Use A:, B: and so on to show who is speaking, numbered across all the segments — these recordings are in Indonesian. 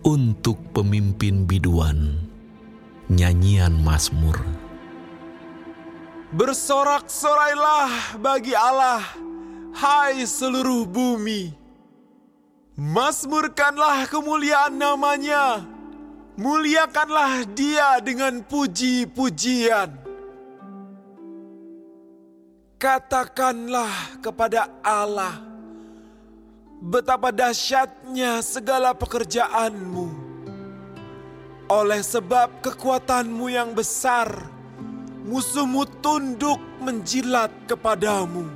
A: untuk pemimpin biduan, nyanyian Mazmur.
B: Bersorak-sorailah bagi Allah, hai seluruh bumi. Mazmurkanlah kemuliaan namanya, muliakanlah dia dengan puji-pujian. Katakanlah kepada Allah, betapa dahsyatnya segala pekerjaanmu. Oleh sebab kekuatanmu yang besar, musuhmu tunduk menjilat kepadamu.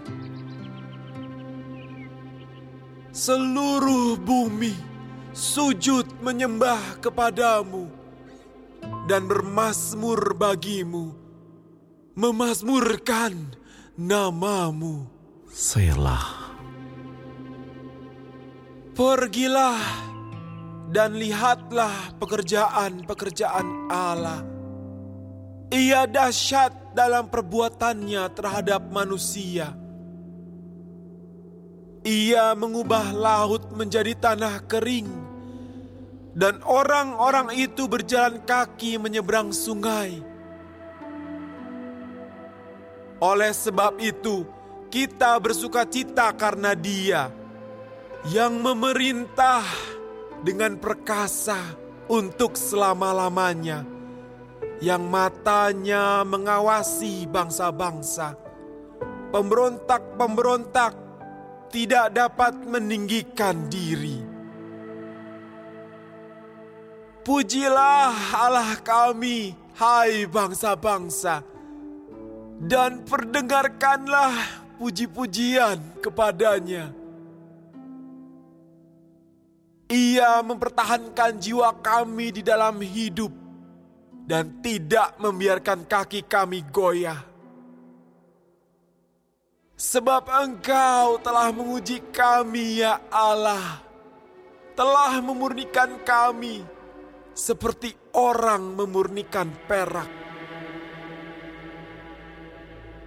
B: Seluruh bumi sujud menyembah kepadamu dan bermasmur bagimu, memazmurkan namamu.
A: Selah.
B: Pergilah dan lihatlah pekerjaan-pekerjaan Allah. Ia dahsyat dalam perbuatannya terhadap manusia. Ia mengubah laut menjadi tanah kering, dan orang-orang itu berjalan kaki menyeberang sungai. Oleh sebab itu, kita bersuka cita karena Dia yang memerintah dengan perkasa untuk selama-lamanya, yang matanya mengawasi bangsa-bangsa. Pemberontak-pemberontak tidak dapat meninggikan diri. Pujilah Allah kami, hai bangsa-bangsa, dan perdengarkanlah puji-pujian kepadanya ia mempertahankan jiwa kami di dalam hidup dan tidak membiarkan kaki kami goyah. Sebab engkau telah menguji kami ya Allah, telah memurnikan kami seperti orang memurnikan perak.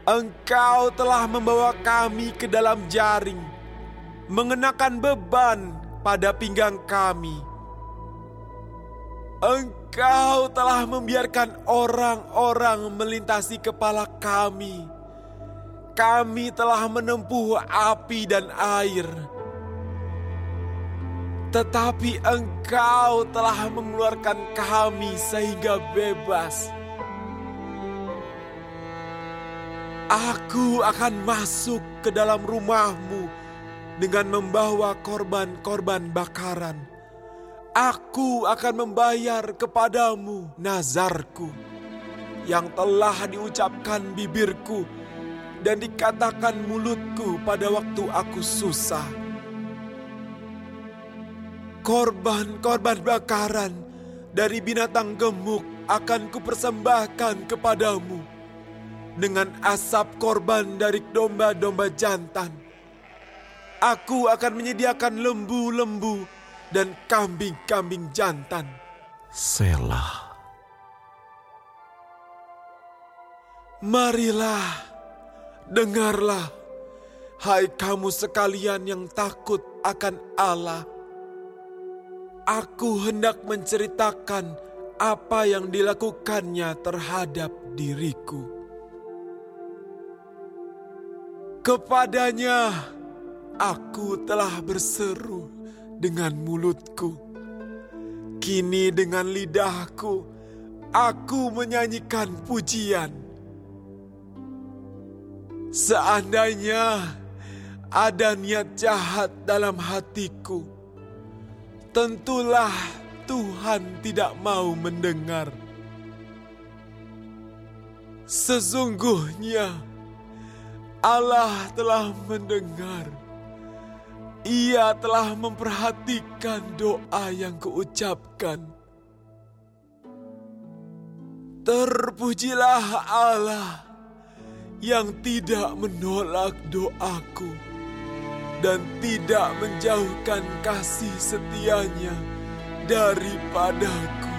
B: Engkau telah membawa kami ke dalam jaring, mengenakan beban pada pinggang kami. Engkau telah membiarkan orang-orang melintasi kepala kami. Kami telah menempuh api dan air. Tetapi engkau telah mengeluarkan kami sehingga bebas. Aku akan masuk ke dalam rumahmu dengan membawa korban-korban bakaran. Aku akan membayar kepadamu nazarku yang telah diucapkan bibirku dan dikatakan mulutku pada waktu aku susah. Korban-korban bakaran dari binatang gemuk akan kupersembahkan kepadamu dengan asap korban dari domba-domba jantan Aku akan menyediakan lembu-lembu dan kambing-kambing jantan.
A: Selah.
B: Marilah, dengarlah, hai kamu sekalian yang takut akan Allah. Aku hendak menceritakan apa yang dilakukannya terhadap diriku. Kepadanya, Aku telah berseru dengan mulutku. Kini dengan lidahku, aku menyanyikan pujian. Seandainya ada niat jahat dalam hatiku, tentulah Tuhan tidak mau mendengar. Sesungguhnya Allah telah mendengar ia telah memperhatikan doa yang kuucapkan. Terpujilah Allah yang tidak menolak doaku dan tidak menjauhkan kasih setianya daripadaku.